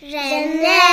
人类。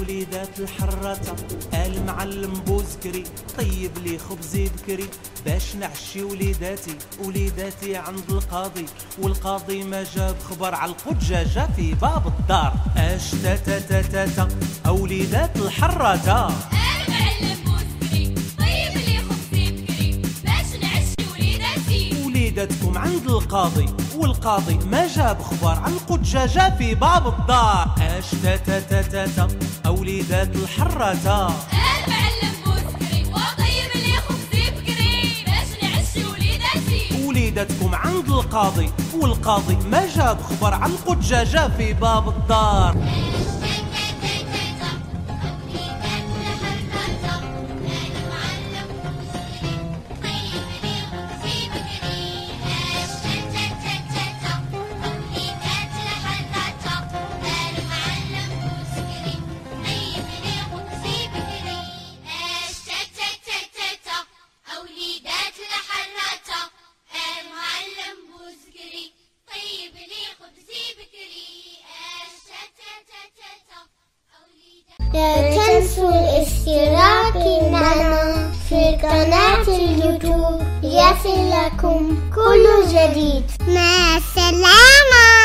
وليدات الحراتة المعلم بوزكري طيب لي خبزي بكري باش نعشي وليداتي وليداتي عند القاضي. والقاضي ما جاب خبر على القجاجة في باب الدار. اش تا تا تا تا تا وليدات الحراتة المعلم بوزكري طيب لي خبزي بكري باش نعشي وليداتي. وليداتكم عند القاضي. والقاضي ما جاب خبر عن القجاجة في باب الدار. أش تا تا تا تا تا. وليدات الحراتة المعلم بوزكري وطيب لي خبزي بكري باش نعشي وليداتي. وليداتكم عند القاضي. والقاضي ما جاب خبر عن القجاجة في باب الدار. لكم كل جديد. مع السلامة.